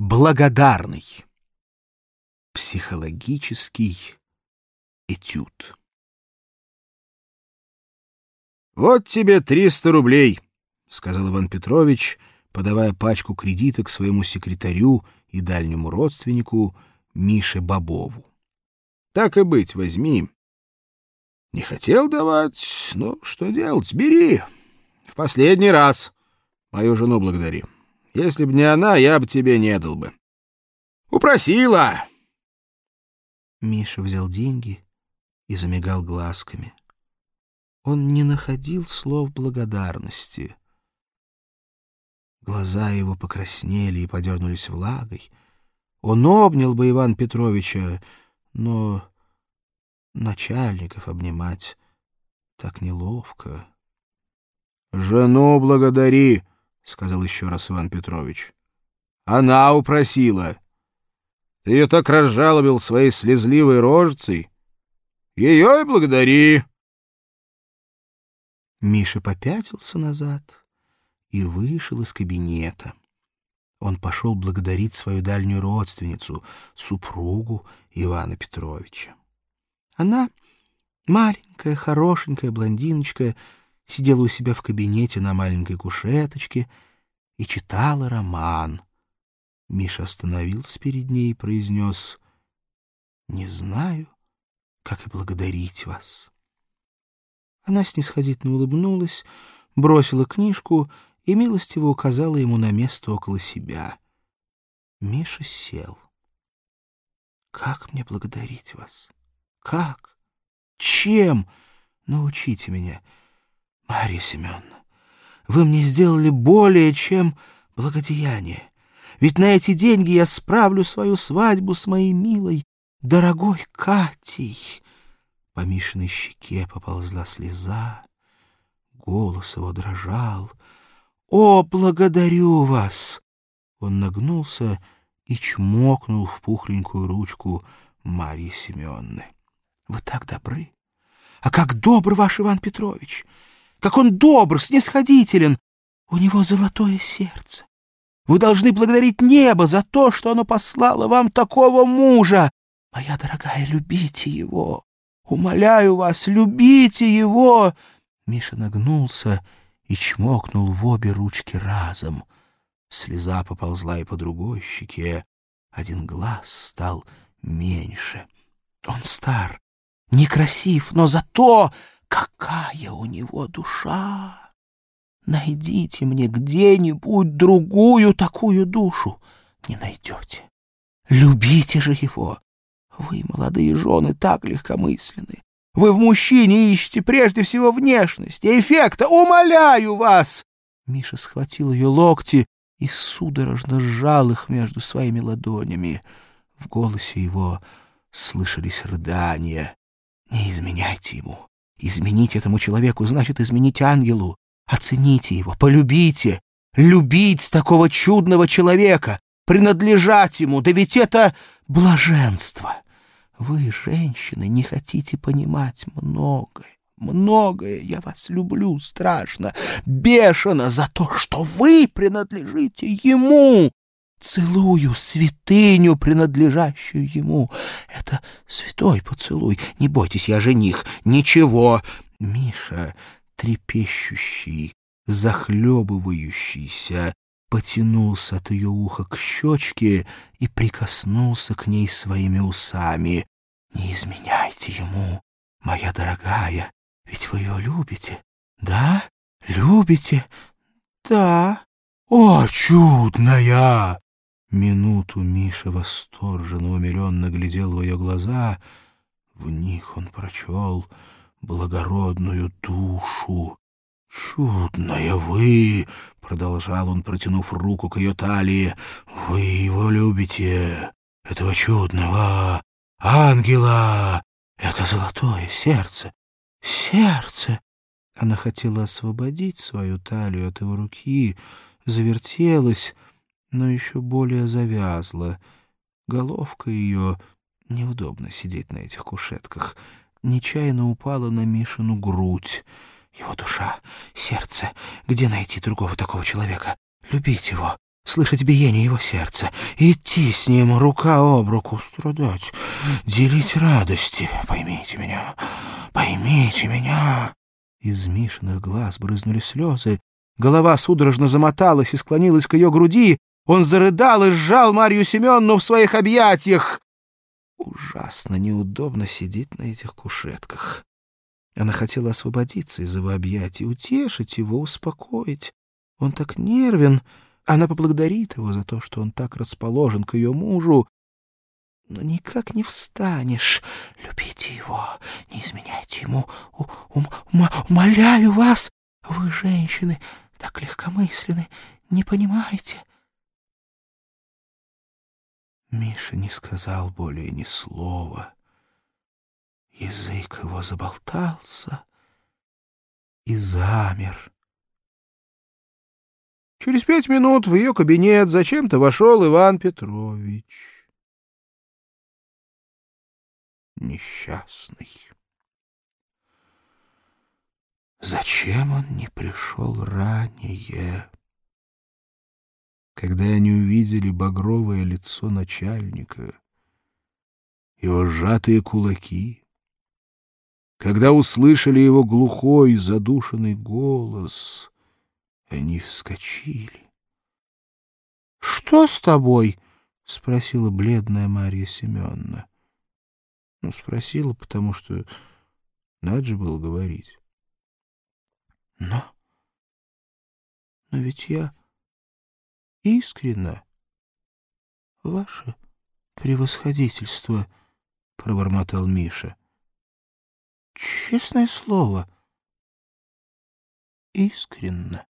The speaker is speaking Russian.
Благодарный. Психологический этюд. «Вот тебе триста рублей», — сказал Иван Петрович, подавая пачку кредиток своему секретарю и дальнему родственнику Мише Бобову. «Так и быть, возьми. Не хотел давать, ну, что делать, бери. В последний раз. Мою жену благодари». Если б не она, я бы тебе не дал бы. Упросила. Миша взял деньги и замигал глазками. Он не находил слов благодарности. Глаза его покраснели и подернулись влагой. Он обнял бы Ивана Петровича, но начальников обнимать так неловко. — Жену благодари, — сказал еще раз Иван Петрович. — Она упросила. Ты ее так разжалобил своей слезливой рожицей. Ее и благодари. Миша попятился назад и вышел из кабинета. Он пошел благодарить свою дальнюю родственницу, супругу Ивана Петровича. Она, маленькая, хорошенькая блондиночка, сидела у себя в кабинете на маленькой кушеточке и читала роман. Миша остановился перед ней и произнес «Не знаю, как и благодарить вас». Она снисходительно улыбнулась, бросила книжку и милостиво указала ему на место около себя. Миша сел. «Как мне благодарить вас? Как? Чем? Научите меня». Марья Семеновна, вы мне сделали более, чем благодеяние. Ведь на эти деньги я справлю свою свадьбу с моей милой, дорогой Катей. По Мишиной щеке поползла слеза, голос его дрожал. «О, благодарю вас!» Он нагнулся и чмокнул в пухленькую ручку Марьи Семеновны. «Вы так добры! А как добр ваш Иван Петрович! Как он добр, снисходителен. У него золотое сердце. Вы должны благодарить небо за то, что оно послало вам такого мужа. Моя дорогая, любите его. Умоляю вас, любите его. Миша нагнулся и чмокнул в обе ручки разом. Слеза поползла и по другой щеке. Один глаз стал меньше. Он стар, некрасив, но зато Какая у него душа! Найдите мне где-нибудь другую такую душу. Не найдете. Любите же его. Вы, молодые жены, так легкомысленны. Вы в мужчине ищете прежде всего внешности, эффекта. Умоляю вас!» Миша схватил ее локти и судорожно сжал их между своими ладонями. В голосе его слышались рыдания. «Не изменяйте ему. Изменить этому человеку значит изменить ангелу. Оцените его, полюбите. Любить такого чудного человека, принадлежать ему, да ведь это блаженство. Вы, женщины, не хотите понимать многое. Многое я вас люблю страшно, бешено за то, что вы принадлежите ему. Целую святыню, принадлежащую ему. Это святой поцелуй. Не бойтесь, я жених. Ничего. Миша, трепещущий, захлебывающийся, потянулся от ее уха к щечке и прикоснулся к ней своими усами. «Не изменяйте ему, моя дорогая, ведь вы ее любите, да? Любите? Да. О, чудная!» Минуту Миша восторженно, умиленно глядел в ее глаза. В них он прочел благородную душу. «Чудная вы!» — продолжал он, протянув руку к ее талии. «Вы его любите, этого чудного ангела! Это золотое сердце! Сердце!» Она хотела освободить свою талию от его руки, завертелась, но еще более завязла. Головка ее, неудобно сидеть на этих кушетках, нечаянно упала на Мишину грудь. Его душа, сердце, где найти другого такого человека? Любить его, слышать биение его сердца, идти с ним рука об руку, страдать, делить радости. Поймите меня, поймите меня. Из Мишиных глаз брызнули слезы. Голова судорожно замоталась и склонилась к ее груди. Он зарыдал и сжал Марью Семеновну в своих объятиях. Ужасно неудобно сидеть на этих кушетках. Она хотела освободиться из его объятий, утешить его, успокоить. Он так нервен. Она поблагодарит его за то, что он так расположен к ее мужу. Но никак не встанешь. Любите его, не изменяйте ему. Ум, умоляю вас, вы, женщины, так легкомысленны, не понимаете. Миша не сказал более ни слова. Язык его заболтался и замер. Через пять минут в ее кабинет зачем-то вошел Иван Петрович. Несчастный. Зачем он не пришел ранее? Когда они увидели багровое лицо начальника, его сжатые кулаки, когда услышали его глухой, задушенный голос, они вскочили. — Что с тобой? — спросила бледная Марья Семеновна. Ну, спросила, потому что надо же было говорить. — Но... Но ведь я искренно... Ваше превосходительство, — пробормотал Миша. — Честное слово, искренно.